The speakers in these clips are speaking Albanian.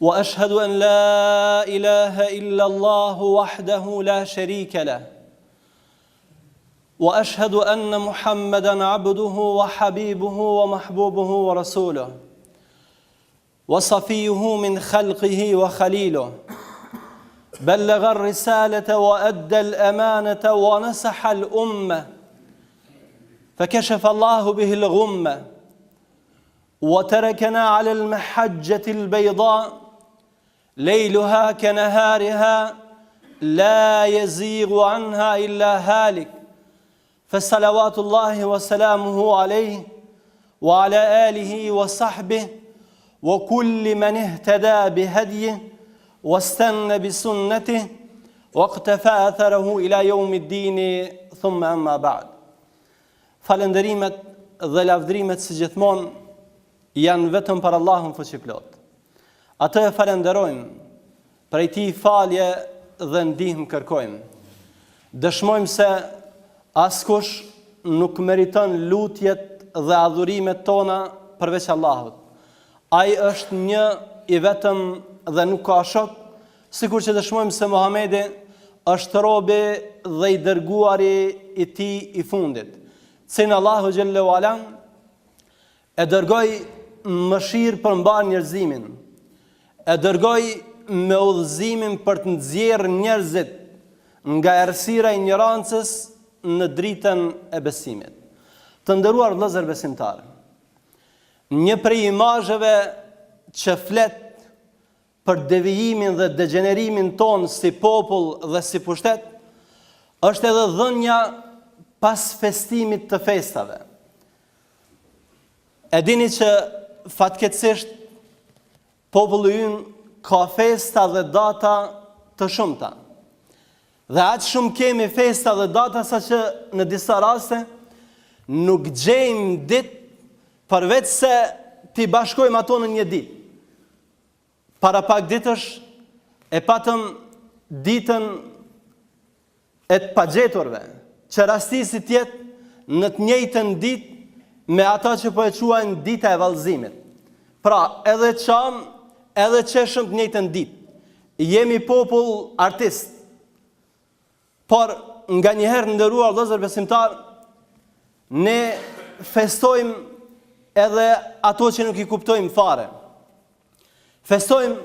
وأشهد أن لا إله إلا الله وحده لا شريك له وأشهد أن محمدا عبده وحبيبه ومحبوبه ورسوله وصفيه من خلقه وخليله بلغ الرسالة وأدى الأمانة ونصح الأمة فكشف الله به الغمة وتركنا على المحجة البيضاء ليلها كنهارها لا يزيغ عنها إلا هالك فصلوات الله وسلامه عليه وعلى آله وصحبه وكل من اهتدى بهدي واستن بسنته واقتفى اثره الى يوم الدين ثم اما بعد Falënderimet dhe lavdrimet si gjithmonë janë vetëm për Allahun fuqiplotë. Atë e falënderojmë, prej tij falje dhe ndihmë kërkojmë. Dëshmojmë se askush nuk meriton lutjet dhe adhurimet tona përveç Allahut. Ai është një i vetëm dhe nuk ka shok, Sikur që dëshmojmë se Muhamedi është robi dhe i dërguari i tij i fundit, të cilin Allahu xhelle ue ala e dërgoi mëshirë për mbarë njerëzimin, e dërgoi me udhëzimin për të nxjerrë njerëzit nga errësira e injorancës në dritën e besimit. Të nderuar vëllezër besimtarë, një prej imazheve që flet për devijimin dhe degjenerimin tonë si popull dhe si pushtet, është edhe dhënia pas festimit të festave. E dini që fatkeqësisht populli ynë ka festa dhe data të shumta. Dhe aq shumë kemi festa dhe data saqë në disa raste nuk gjejmë ditë përveçse t'i bashkojmë ato në një ditë. Para pak ditësh e patëm ditën e të pagjeturve, që rastisi t'jetë në të njëjtën ditë me ata që po e quajnë dita e vallëzimit. Pra, edhe qamë, edhe qeshëm të njëjtën ditë. Jemi popull artist. Por nganjëherë të nderuar vëllezër besimtarë, ne festojmë edhe ato që nuk i kuptojmë fare. Festojmë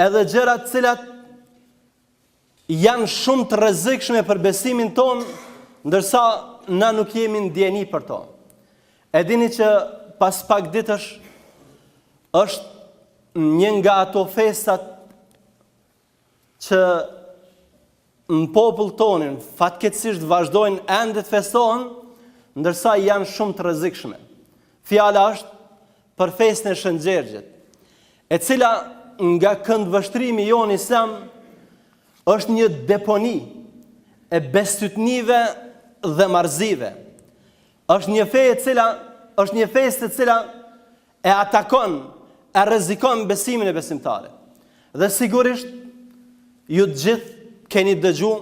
edhe gjëra të cilat janë shumë të rrezikshme për besimin tonë, ndërsa na nuk jemi në dijeni për to. E dini që pas pak ditësh është një nga ato festat që në popull tonin fatkeqësisht vazhdojnë ende të festohen, ndërsa janë shumë të rrezikshme. Fjala është për festën e Shën Gjergjit, e cila nga këndvështrimi i jonë islam është një deponi e bestytnive dhe marrëzive. Është një fe e cila është një festë e cila e atakon, e rrezikon besimin e besimtarit. Dhe sigurisht ju të gjithë keni dëgju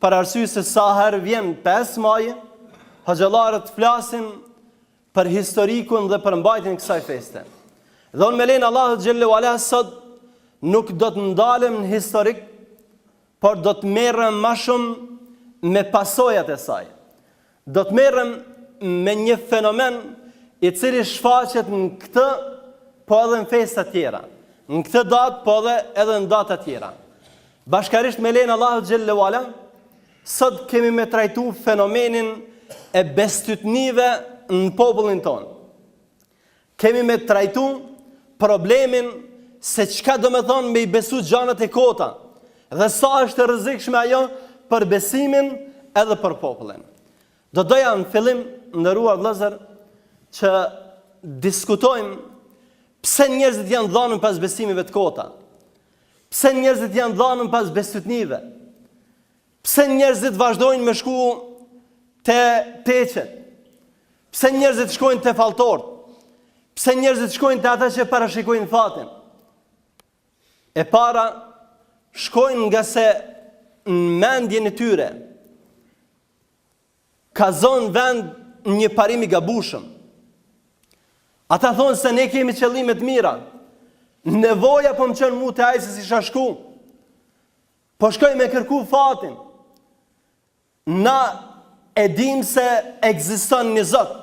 për arsye se sa herë vjen 5 maji, hoxhallarët flasin për historikun dhe përmbajtjen e kësaj feste. Dhe unë me lejen e Allahut xhelle ue ala sot nuk do të ndalem në historik, por do të merrem ma shumë me pasojat e saj. Do të merrem me një fenomen i cili shfaqet në këtë po edhe në festa tjera, në këtë datë po edhe edhe në data tjera. Bashkarisht me lejen Allahut xhele ve ala, sot kemi me trajtu fenomenin e bestytnive në popullin tonë. Kemi me trajtu problemin se çka do me thonë me i besu gjanat e kota dhe sa është e rrezikshme ajo për besimin edhe për popullin. Do doja në fillim, nderuar vëllezër, që diskutojmë pse njerëzit janë dhanun pas besimeve të kota. Pse njerëzit janë dhënë pas bestytnive? Pse njerëzit vazhdojnë me shku te teqet? Pse njerëzit shkojnë te falltorët? Pse njerëzit shkojnë te ata që parashikojnë fatin? E para shkojnë ngase në mendjen e tyre ka zonë vend një parim i gabushëm. Ata thonë se ne kemi qëllime të mira, nevoja po më çon mu, te ai se s'isha shku, Po shkoj me kërku fatin. Na e dim se ekziston një Zot.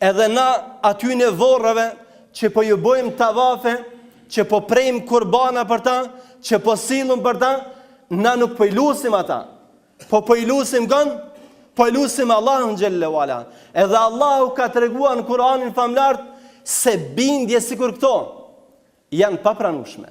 Edhe na atyne vorrave që po ju bojmë tavafe, që po prejmë kurbana për ta, që po sillum për ta, na nuk po i lusim ata. Po po i lusim kon, po i lusim Allahun xhele ve ala. Edhe Allahu ka treguar në Kur'anin famëlartë se bindje sikur këto janë të papranueshme.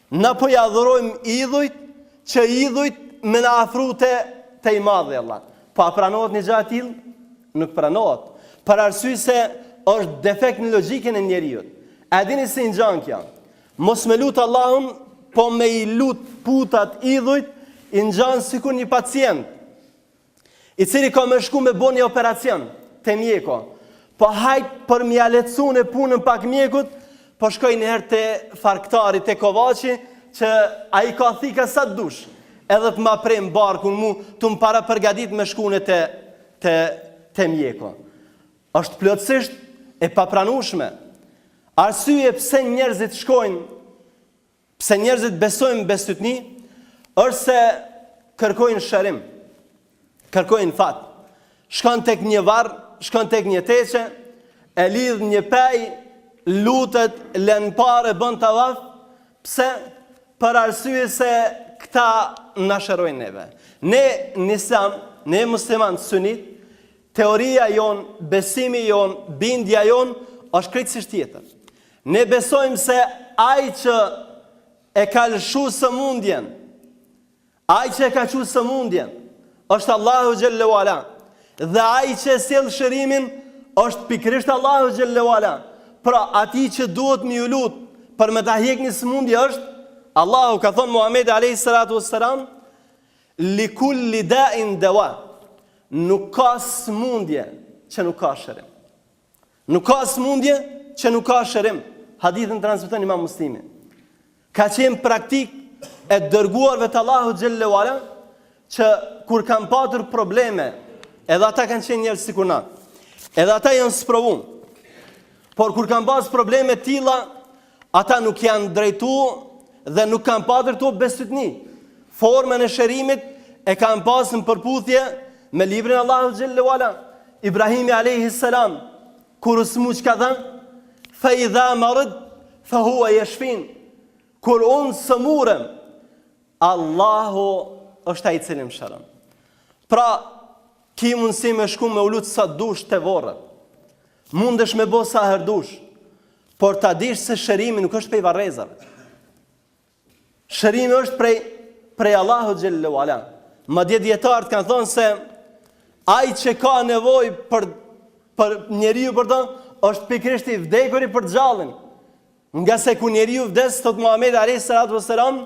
Na po i adhurojmë idhujt, që idhujt me na afru te, te i madhi Allah. Po a pranohet një gjë e tillë? Nuk pranohet. Për arsye se është defekt në logjikën e njeriut. A dini si i ngjan kjo? Mos me lut Allahun, po me i lut putat idhujt, i ngjan sikur një pacient I cili ka me shku me bo një operacion Te mjeku Po hajt për me ia lehtësu punën pak mjekut Po shkoj njëherë te farktari te kovaçi Që ai ka thika sa të dush Edhe të ma pren barkun mu Të më parapërgadit me shku te Te, te mjeku është plotësisht e papranueshme Arsye pse njerëzit shkojnë Pse njerëzit besojnë bestytni, është se kërkojnë shërim, kërkojnë fat. Shkon tek një varr, shkon tek një teqe, e lidh një pe, lutet, len pare, bon tavaf, pse për arsye se këta na shërojnë neve. Ne në Islam, ne muslimanët sunitë, teoria jonë, besimi jonë, bindja jonë është krejtësisht tjetër. Ne besojmë se ai që e ka lëshu sëmundjen, ai që e ka çu sëmundjen, është Allahu xhel-le ue ala, dhe ai që e sjell shërimin, është pikërisht Allahu xhel-le ue ala, pra atij që duhet me iu lut, për me ta hek një sëmundje është, Allahu ka thonë Muhamedi a.s. Likul-li dain deua, nuk ka sëmundje që nuk ka shërim. Nuk ka smundje që nuk ka shërim. Hadithin transmeton Imam Muslimi. Ka qenë praktikë e dërguarve të Allahut xhel-le ue ala që kur kanë patur probleme, edhe ata kanë qenë njerëz sikur na. Edhe ata janë sprovu. Por kur kanë pas probleme të tilla, Ata nuk janë drejtu dhe nuk kanë patur këto bestytni. Formën e shërimit e kanë pasë në përputhje me librin e Allahut xhel-le ue ala. Ibrahimi alejhi selam, kur u smu çka ka thënë, fe idha meridtu fe hue jeshfin. Kur unë sëmurem, Allahu është ai i cili m'shëron. Pra, ki mundësi me shku me u lut sa dush te vorret. Mundesh me bo sa herë dush, por ta dish se shërimi nuk është prej varrezave. Shërimi është prej prej Allahut xhel-le ue ala. Madje dietarët kanë thënë se ai që ka nevojë për për njeriun, pra, është pikërisht i vdekuri për t'gjallin. Ngase kur njeriu vdes, thotë Muhamedi alejhi salatu ves selam,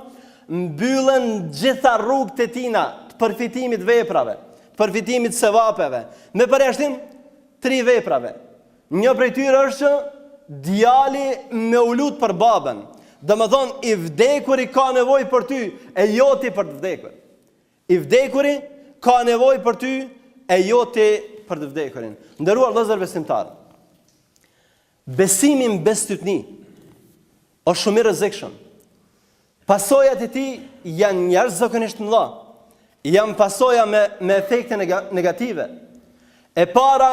mbyllen gjitha rrugët e tina të përfitimit veprave, të përfitimit sevapeve, me përjashtim tri veprave. Një prej tyre është që djali me u lut për babën. Domethënë i vdekuri ka nevojë për ty e jo ti për të vdekurin. I vdekuri ka nevojë për ty e jo ti për të vdekurin. Nderuar vëllezër besimtarë. Besimi në bestytni është shumë i rrezikshëm. Pasojat e tij janë jashtëzakonisht mëdha. Janë pasoja me me efekte negative. E para,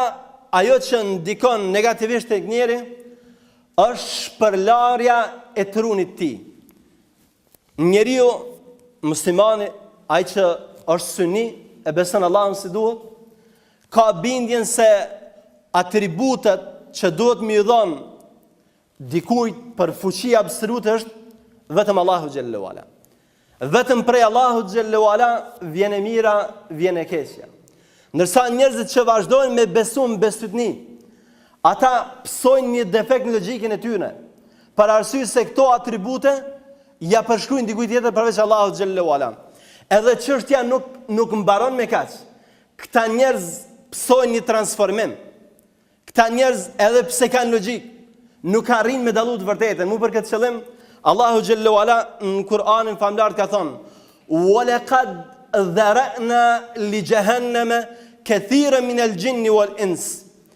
ajo që ndikon negativisht tek njeriu është shpërlarja e trunit të tij. Njeriu muslimani, ai që është syni e beson Allahun si duhet, ka bindjen se atributet që duhet me i dhon dikujt për fuqi absolute është vetëm Allahu xhel-le ue ala. Vetëm prej Allahut xhel-le ue ala vjen e mira, vjen e keqja. Ndërsa njerëzit që vazhdojnë me besu në bestytni, ata pësojnë një defekt në logjikën e tyre. Për arsye se këto atribute ia përshkruajnë dikujt tjetër përveç Allahut xhelle ve ala. Edhe çështja nuk nuk mbaron me kaq. Këta njerëz pësojnë një transformim. Këta njerëz edhe pse kanë logjikë, nuk arrijnë me dallu të vërtetën. Mu për këtë qëllim, Allahu xhelle ve ala në Kur'anin famëlartë ka thonë: "Wa laqad dhara'na li jahannama kathiran min al-jinni wal-ins."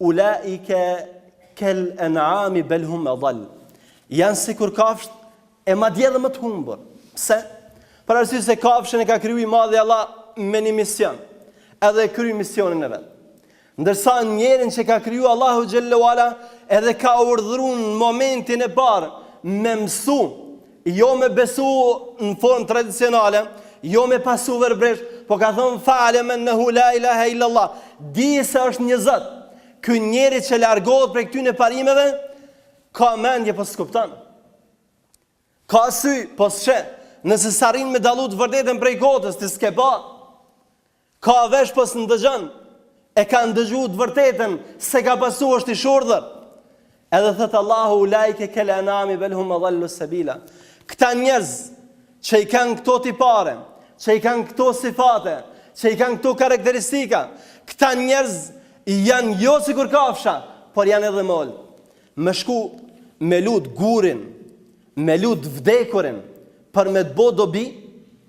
Ulaike kel en'ami bel hum edall. Janë sikur kafshët e madje dhe më të humbur. Pse? Për arsye se kafshën e ka kriju i madhi Allah me një mision. Edhe e kryen misionin e vet. Ndërsa njerin që e ka kriju Allahu xhelle ve ala edhe e ka urdhnu në momentin e parë me mësu Jo me besu në formë tradicionale, jo me pasu verbërisht, po ka thonë fa'lem ennehu la ilahe illallah, di se është një Zot, ky njeri që largohet prej këtyne parimeve, ka mendje po s'kupton, ka sy po s'sheh, nëse s'arrin me dallu të vërtetën prej kotës, ti s'ke pa, Ka vesh po s'ndëgjon e ka ndëgju të vërtetën s'e ka pasu është i shurdhër edhe thotë Allahu ulaike kel en'ami bel hum edallu sebila këta njerëz që i kanë këto tipare që i kanë këto sifate që i kanë këto karakteristika këta njerëz janë jo sikur kafsha por janë edhe më olë me shku me lut gurin me lut të vdekurin për me të bo dobi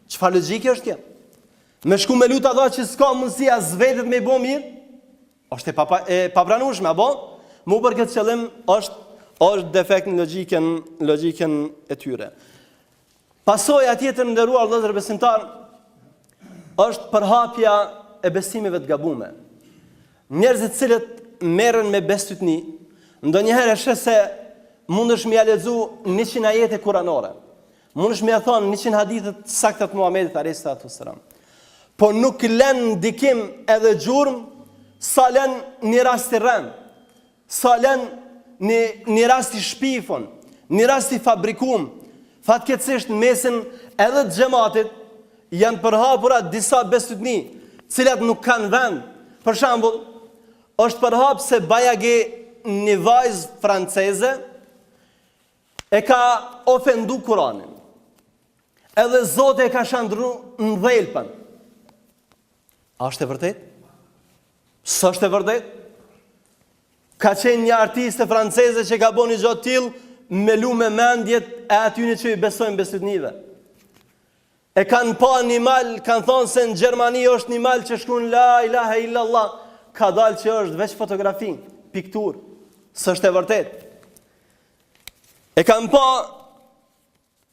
çfarë logike është kjo Me shku me lut ata që s'ka mundësi as vetes me i bo mirë, është e, papa, e papranushme, apo? Mu për këtë qëllim është, është defekt në logjikën, logjikën e tyre. Pasoja tjetër, të nderuar vëllezër besimtarë, është përhapja e besimeve të gabume. Njerëzit të cilët merren me bestytni, ndonjëherë e sheh se mundesh me ia lexu njëqind ajete kuranore. Mundesh me ia thon 100 hadithe të sakta të Muhamedit alayhis salatu wassalam. Po nuk lën ndikim edhe gjurmë sa lën një rast i rrem, sa lën një një rast i shpifun, një rast i fabrikum. Fatkeqësisht në mesin edhe të xhematit janë përhapura disa bestytni, të cilat nuk kanë vend. Për shembull, është përhap se bajagi një vajzë franceze E ka ofendu Kur'anin. Edhe Zoti e ka shndërru në dhelpën. A është e vërtetë? S'është e vërtetë. Ka qenë një artiste franceze që ka bo një gjo të tillë me lu me mendjet e atyni që i besojnë bestytnive. E kanë pa një mal, kanë thonë se në Gjermani është një mal që shkrun la ilahe illallah, ka dalë që është veç fotografi, pikturë, s'është e vërtetë. E kan pa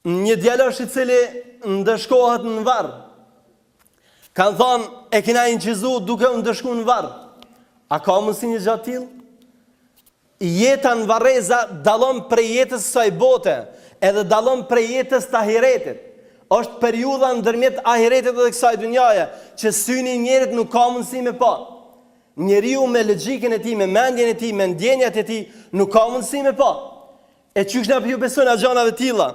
një djalosh i cili ndëshkohet në varr. Kan thon e kena inçizu duke u ndëshku në varr. A ka mundsi një gja të tillë? Jeta në varreza dallon prej jetës së kësaj bote, edhe dallon prej jetës të ahiretit. Është periudha ndërmjet ahiretit dhe kësaj dynjaje, që syni i njerit nuk ka mundësi me pa. Njeriu me logjikën e tij, me mendjen e tij, me ndjenjat e tij, nuk ka mundësi me pa. E qysh na po ju besojna gjanave të tilla?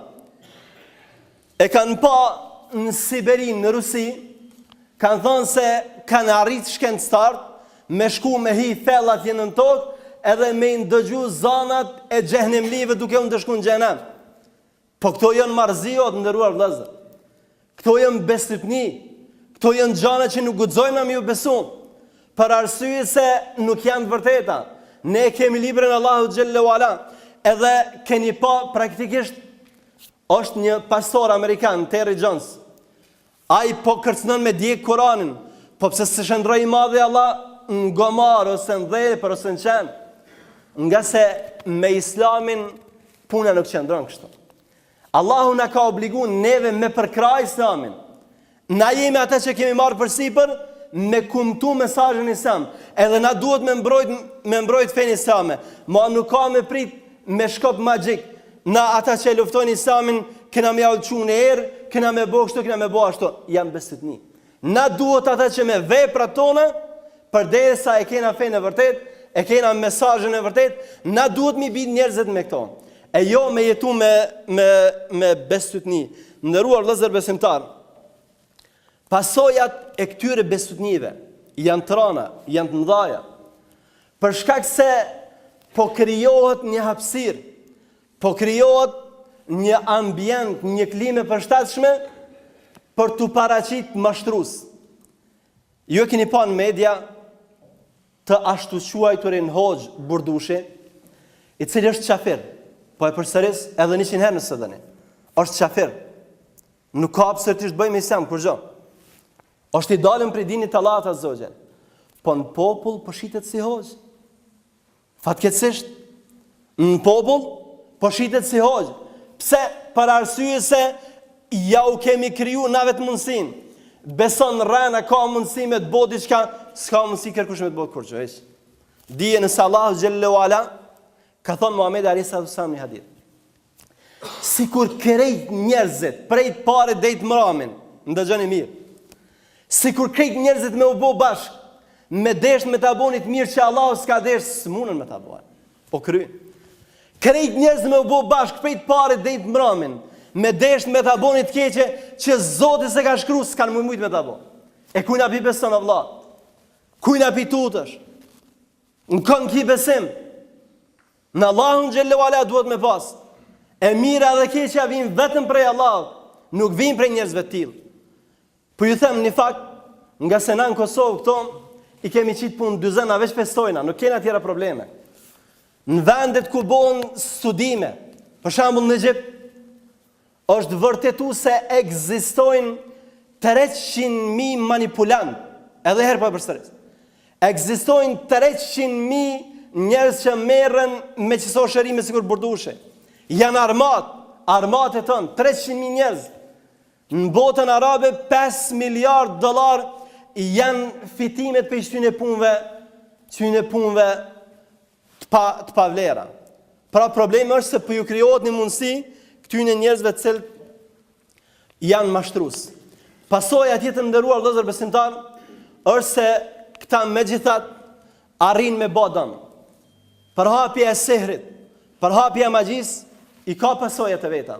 E kanë pa në Siberin, në Rusi, kanë thanë se kanë arrit shkencëtarët me shku me hi thellë atje në tokë edhe me i ndëgju zanat e xhehnemlive duke u ndëshku në xhehnem. Po këto janë marrëzi o të nderuar vëllezër. Këto janë bestytni. Këto janë gjana që nuk guxojmë na me ju besu. Për arsye se nuk janë të vërteta. Ne kemi librin e Allahut xhel-le ue ala. Edhe keni pa praktikisht është një pastor amerikan Terry Jones. Ai po kërcënon me djeg Kuranin, po pse s'e shëndrroi i madhi Allah në gomar ose në dhelpër ose në qen. Nga se me Islamin puna nuk qëndron kështu. Allahu na ka obligu neve me përkrah Islamin. Na jemi ata që kemi marrë përsipër me kumtu mesazhin islam. Edhe na duhet me mbrojt me mbrojt fenë islame. Ma nuk ka me prit me shkop magjik, Na ata që e luftojnë Islamin, kena me jau çu në erë, kena me bo kështu, kena me bo ashtu. Jan bestytni. Na duhet ata që me veprat tona, përderisa e kena fenë e vërtet, e kena mesazhin e vërtet, na duhet m'i bind njerëzit me këto. E jo me jetu me me me bestytni. Ndëruar vëllezër besimtar. Pasojat e këtyre bestytnive janë të rana, janë të mdhaja. Për shkak se po krijohet një hapësirë, po krijohet një ambient, një klimë e përshtatshme për t'u paraqit mashtrus. Ju e kini pa në media të ashtuquajturin Hoxh Burdushi, i cili është qafir, po e përsëris edhe 100 herë nëse doni, është qafir, nuk ka absolutisht me bë me islam kurgjo. Është i dalën prej dinit të Allahut azze ue xhel. Po në popull po shitet si hoxh. Fatkeqësisht në popull po shitet si hoxh. Pse? Për arsye se ja u kemi kriju na vetë mundësin. Beson rrena ka mundësi me të bo diçka, s'ka mundësi kërkush me të bo kurgjë. Dije nëse Allahu xhel-le ue ala ka thënë Muhamedi alejhi salatu ue selam në hadith. Sikur krejt njerëzit, prej të parit dej të mramin, ndëgjoni mirë, sikur krejt njerëzit me u bo bashk, me desht me ta bo një të mirë që Allahu s'ka desht, s'munën me ta bo. Po, u kry. Krejt njerëzit me u bo bashk, prej të parit dej të mramin, me desht me ta bo një të keqe që Zoti s'e ka shkru, s'kanë me mujtë me ta bo. E kujna pi beson o vëlla? Kujna pi tutesh? Në kënë ki besim? Në Allahun xhelle ue ala duhet me pas. E mira edhe e keqja vijnë vetëm prej Allahut, nuk vijnë prej njerëzve të tillë. Po ju them një fakt, ngase na në Kosovë këto i kemi çit punë dyzena veç festojna, nuk kena tjera probleme. Në vendet ku bohen studime, për shambull në Egjipt, Është vërtetu se ekzistojnë treqind mijë manipulantë, edhe niherë po e përsëris. Ekzistojnë treqind mijë njerëz që merren me qëso shërimesh sikur Burdushi. Janë armatë, armatë e tënë, treqind mijë njerëz. Në botën arabe 5 miliard dollar janë fitimet prej qëtyne punëve, qëtyne punëve të pa të pavlera. Pra problemi është se po ju krijohet një mundësi këtyre njerëzve të cilët janë mashtrues. Pasoja tjetër të nderuar vëllezër besimtarë është se këta megjithatë arrijnë me bo dom. Përhapja e sehrit, përhapja e magjisë i ka pasojat e veta.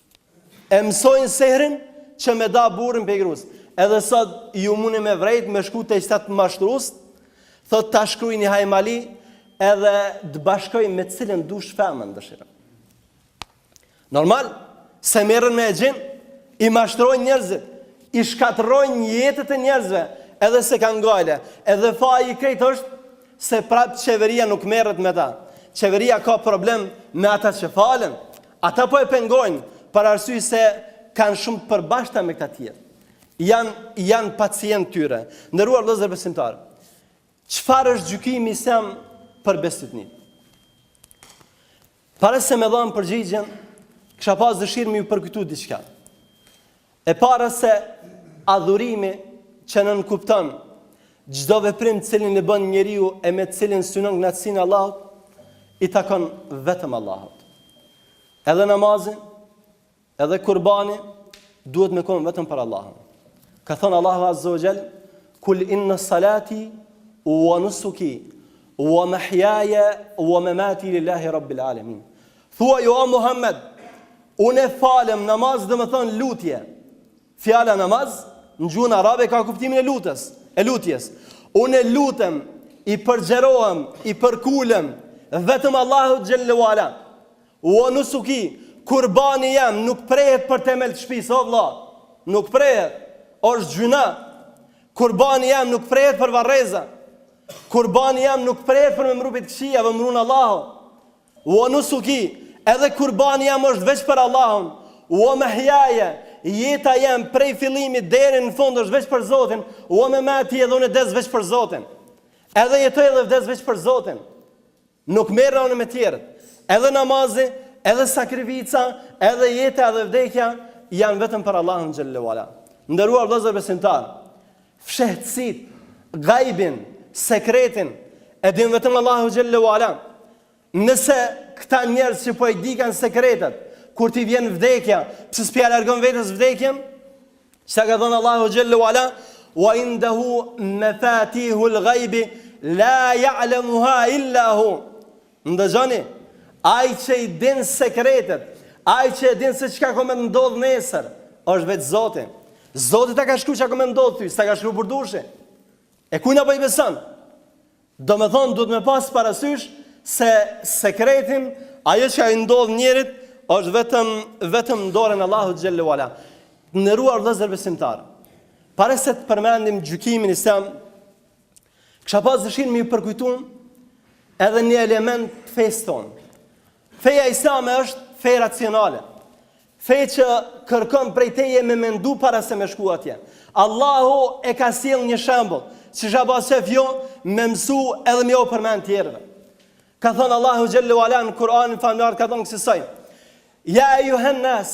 E mësojnë sehrin që me da burrin pej grus. Edhe sot ju muni me vrejt me shku te qta mashtrus, thot ta shkruj një hajmali edhe të bashkoj me cilën dush femën dëshirën. Normal, se merren me xhin, i mashtrojnë njerëzit, i shkatrojnë jetët e njerëzve, edhe s'e kanë gajle, edhe faji krejt është se prapë qeveria nuk merret me ta. Qeveria ka problem me ata që falen, Ata po e pengojnë për arsye se kanë shumë të përbashkëta me këta tjerë. Jan janë pacientë të tyre. Ndëruar vëllezër besimtarë. Çfarë është gjykimi islam për bestytni? Para se me dhan përgjigjen, kisha pas dëshirë me ju përkujtu diçka. E para se adhurimi që nënkupton çdo veprim të cilin e bën njeriu e me të cilin synon kënaqësinë e Allahut, i takon vetëm Allahut. Edhe namazi, edhe kurbani duhet me kon vetëm për Allahun. Ka thënë Allahu Azza wa Jall, "Kul inna salati wa nusuki wa mahyaya wa mamati lillahi rabbil alamin." Thuaj o Muhammed, Unë falem, namaz do të thonë lutje. Fjala namaz në gjuhën arabe ka kuptimin e lutjes, e lutjes. Unë lutem, i përgjerohem, i përkulem vetëm Allahut xhelle ue ala. Wa nusuki, kurbani jem nuk prehet për temel të shtëpisë, o vëlla. Nuk prehet. Është gjyna. Kurbani jem nuk prehet për varreza. Kurbani jem nuk prehet për me m'ru pi të këqijave, m'run Allahu. Wa nusuki, edhe kurbani jem është veç për Allahun, Wa mahyaye, jeta jem prej fillimit deri në fund është veç për Zotin, Wa mamati edhe unë vdes veç për Zotin. Edhe jetoj edhe vdes veç për Zotin. Nuk merrna unë me tjerët. Edhe namazi, edhe sakrifica, edhe jeta edhe vdekja janë vetëm për Allahun xhelle ue ala. Të nderuar vëllezër besimtarë, Fshehtësitë, gajbin, sekretin, e din vetëm Allahu xhelle uala. Nëse këta njerëz që po i dikan sekretet, kur t'i vjen vdekja, pse s'p'ja largon vetes vdekjen? Çka ka thënë Allahu xhelle uala, "Wa indahu mafatihul ghaibi la ya'lamuha illa hu." Ndëgjoni? Ai që i din sekretet, ai që e din se çka ka me t'ndodh nesër, është veç Zoti. Zoti ta ka shkru çka ka me t'ndodh ty, s'ta ka shkru hajdushi. E kujna po i beson? Do me thonë, duhet me pas parasysh se sekretin, ajo që i ndodhë njerit, është vetëm, vetëm në dorën e Allahut xhelle ue ala. Të nderuar vëllezër besimtarë, para se të përmendim gjykimin islam, Kisha pas dëshirë me ju përkujtu edhe një element të fesë tonë. Feja islame është fe racionale. Fe që kërkon prej teje me mendu para se me shku atje. Allahu e ka sjell një shembull, që kisha pas qejf ju me mësu edhe me jua përmend tjerëve. Ka thënë Allahu xhelle ue ala në Kur'anin famëlartë ka thënë kësisoj. Ja ejjuhen nas,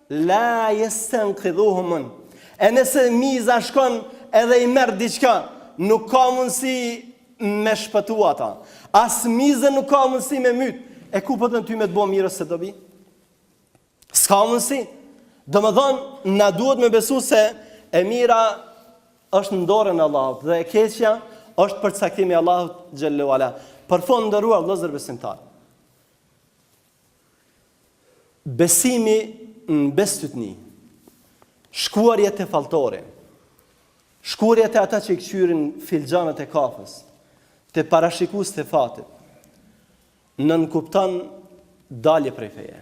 La yastanqidhuhu minhu E nëse miza shkon edhe i merr diçka, nuk ka mundësi me shpëtu ata. As mizën nuk ka mundësi me myt. E ku po don ty me të bëu mirë ose dobi? S'ka mundësi. Domethën na duhet me besu se e mira është në dorën e Allahut dhe e keqja është përcaktimi i Allahut xhelle ue ala. Për fund të nderuar vëllezër besimtar. Besimi në bestytni. Shkuarja te falltori. Shkuarja te ata që i kqyrin filxhanët e kafes, te parashikuesit e fatit. Nënkupton dalje prej feje.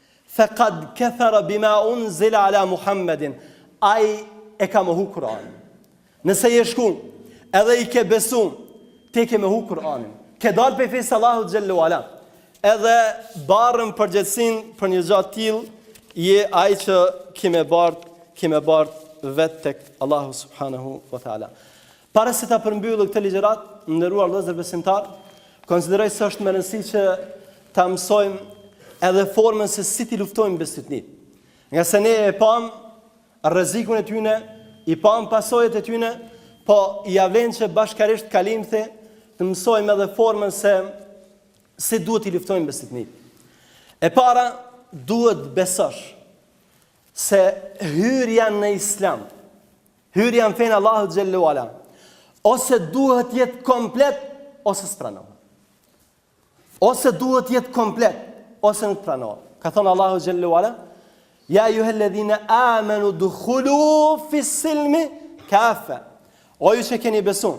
Faqad kafara bima unzila ala Muhammedin, Aj e ka mohu Kur'anin. Nëse je shku edhe i ke besu, ti ke mohu Kur'anin. Ke dalë prej fesë Allahut xhelle ue ala. Edhe barrën përgjegjësin për një gjë të tillë, je ai që ki me bart, ki me bart vetë tek Allahu subhanahu wa taala. Para se ta përmbylli këtë ligjëratë, të nderuar vëllezër besimtarë, konsideroj se është me rëndësi që ta mësojmë edhe formën se si t'i luftojmë besëtnitë. Ngase ne e pamë rrezikun e tyne, i pamë pasojat e tyne, po ia vlen që bashkarisht kalimthi të mësojmë edhe formën se si duhet t'i luftojmë besëtnitë. E para duhet t'besosh se hyrja në islam Hyrja në fejn e Allahut xhelle ue ala ose duhet të jetë komplet ose s'pranohet. Ose duhet të jetë komplet ose nuk pranohet. Ka thonë Allahu xhelle ue ala Ja ejjuhelledhine amenu-dhulu fis-silmi kaffe. O ju që keni besu,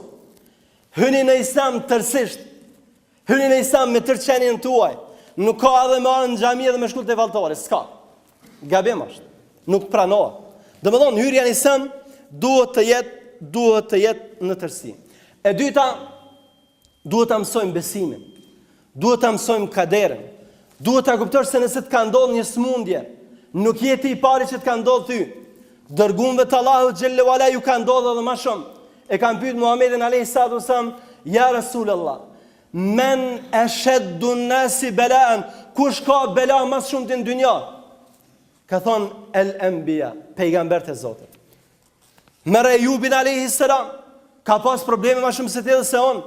hyni në islam tërsisht, Hyni në Islam me tërë qenien tuaj. Nuk ka edhe me ardhë në xhami dhe me shku te falltori, s'ka. Gabim është. Nuk pranohet. Domethënë hyrja në Islam duhet të jetë duhet të jetë në tërësi. E dyta, duhet ta mësojmë besimin. Duhet ta mësojmë kaderin. Duhet ta kuptosh se nëse të ka ndodh një sëmundje, nuk je ti i pari që të ka ndodhur ty. Dërgumve të Allahut xhelle ue ala ju ka ndodh edhe ma shumë. E kanë pyet Muhamedin alayhis salatu wasallam, "Ya Rasulullah, men ashaddu an-nasi bala'an?" Kush ka bela ma s'shumti në dynja? Ka thon el-anbiya, pejgamberët e Zotit. Merre Ejubin alejhi selam, ka pas probleme ma shumë se ti edhe se unë,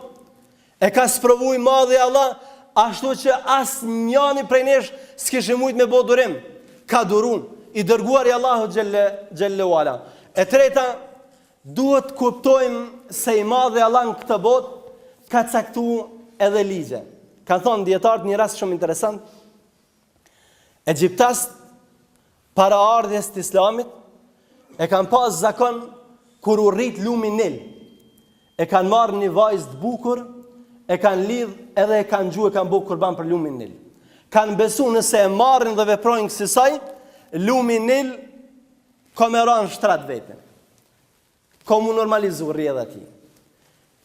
e ka sprovu i madhi Allah, ashtu që as njani prej nesh s'kishim mujt me bo durim, ka duru, i dërguar i Allahut xhelle, xhelle ue ala. E treta, duhet të kuptojmë se i madhi Allah në këtë botë, ka caktu edhe ligje. Kanë thonë dijetarët një rast shumë interesant, egjiptasit Para ardhjes të Islamit, e kanë pas zakon kur u rrit lumi Nil. E kanë marrë një vajzë të bukur, e kanë lidh edhe e kanë gju, e kanë bo kurban për lumin Nil. Kanë besu nëse e marrin dhe veprojnë kësisaj, lumi Nil ka me ra n'shtrat t'vetin. Ka mu normalizu rrjedha e tij.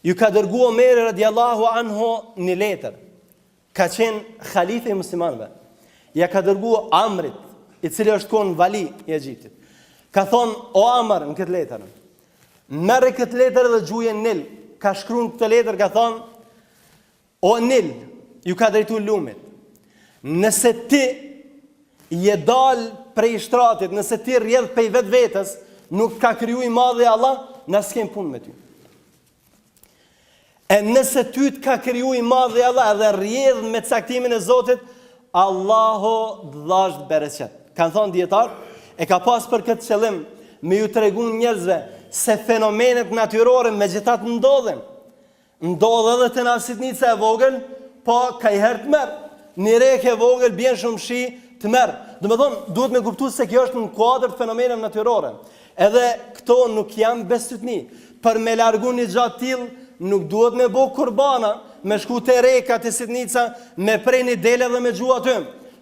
Ju ka dërgu Omeri radiallahu anhu një letër. Ka qenë khalife i muslimanve. Ja ka dërgu Amrit, i cili është konë vali i Egjiptit. Ka thonë, o Amr, në këtë letër, merre këtë letër dhe gjuje n'Nil. Ka shkru në këtë letër, ka thonë, O Nil, ju ka drejtu lumit, nëse ti je dal prej shtratit, nëse ti rrjedh pej vetvetes, nuk ka kriju i madhi Allah, na s'kem punë me ty. E nëse ty të ka kriju i madhi Allah edhe rrjedh me caktimin e Zotit, Allahu dhasht bereqet. Kanë thonë dijetarët, e ka pas për këtë qëllim me ju tregu njerëzve se fenomenet natyrore megjithatë ndodhin. Ndodh edhe te na sitnica e vogel po kanjëherë t'merr ni rekë e vogel bjen shumë shi t'merr domethënë duhet me kuptu se kjo është në kuadër të fenomeneve natyrore edhe kto nuk janë bestytni per me largu ni gja t'tillë nuk duhet me bo kurbana me shku te reka te sitnica me pre ni dele edhe me gjujt aty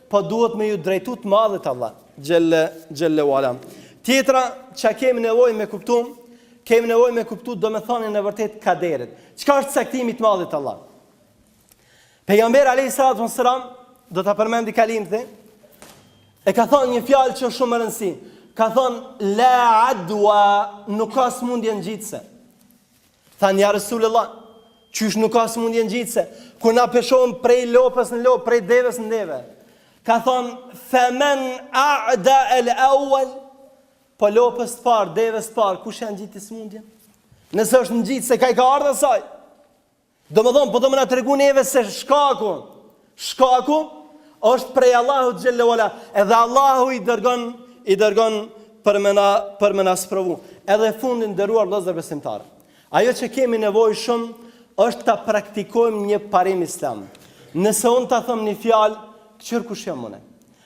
po duhet me ju drejtu të madhit Allah xhelle ue ala tjetra ça kemi nevojë me kuptu Kemi nevojë me kuptu domethënien e vërtetë kaderit. Çka është caktimi i të madhit Allah? Pejgamberi alayhi salatu wasalam do ta përmend kalimthi e ka thënë një fjalë që është shumë me rëndësi. Ka thënë la adwa nuk ka smundje ngjitëse. Thanë ja Resulullah, qysh nuk ka smundje ngjitëse, kur na pështon prej lopës në lopë, prej devës në deve. Ka thënë femen a'da al-awwal Po lopës të parë, devës të parë, kush ja ngjiti smundjen? Nëse është ngjitëse, kah i ka ardhë asaj. Domethonë, po do me na tregu neve se shkaku. Shkaku është prej Allahut xhelle ue ala. Edhe Allahu i dërgon, i dërgon për me na, për me na sprovu. Edhe n'fund të nderuar vëllezër besimtarë. Ajo që kemi nevoj shumë, është ta praktikojmë një parim islam. Nëse unë ta them një fjalë, kqyr kush jam une.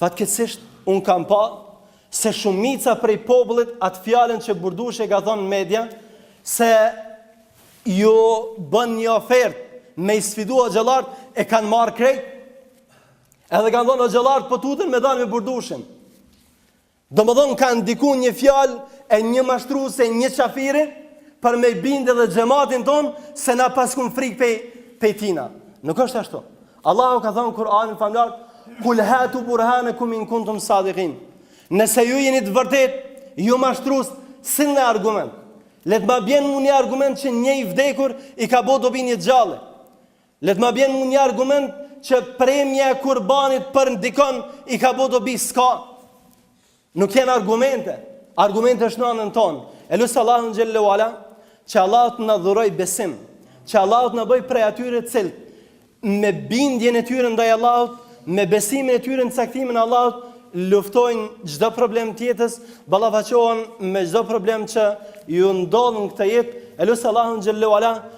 Fatkeqësisht, unë kam pa se shumica prej popullit atë fjalën që Burdushi e ka thënë në media se ju bën një ofertë me i sfidu hoxhallarët e kanë marrë krejt. Edhe kanë thënë hoxhallarët po tuten me dalë me Burdushin. Domethënë ka ndiku një fjalë e një mashtrusi një qafiri për me bind edhe xhematin tonë se na paskun frikë pej pej tina. Nuk është ashtu. Allahu ka thënë n'Kur'anin famëlartë kul hatu burhanakum in kuntum sadiqin. Nëse ju jeni të vërtetë, ju mashtrus sillni argument. Le të ma bjen mu një argument që një i vdekur i ka bo dobi një t'gjalli. Le të ma bjen mu një argument që premja e kurbanit për dikon i ka bo dobi s'ka. Nuk gjejnë argumente. Argumenti është në anën tonë. E lus Allahun xhelle ue ala që Allahu të na dhurojë besim. Që Allahu të na bëjë prej atyre të cilët me bindjen e tyre ndaj Allahut, me besimin e tyre në caktimin e Allahut, luftojnë çdo problem t'jetës, ballafaqohen me çdo problem që ju ndodh në këtë jetë. E lus Allahun xhelle ue ala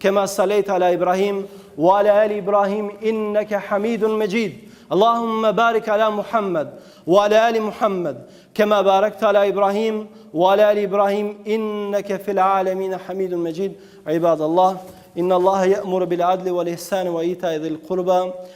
كما صليت على إبراهيم وعلى آل إبراهيم إنك حميد مجيد اللهم بارك على محمد وعلى آل محمد كما باركت على إبراهيم وعلى آل إبراهيم إنك في العالمين حميد مجيد عباد الله إن الله يأمر بالعدل والإحسان وإيتاء ذي القربى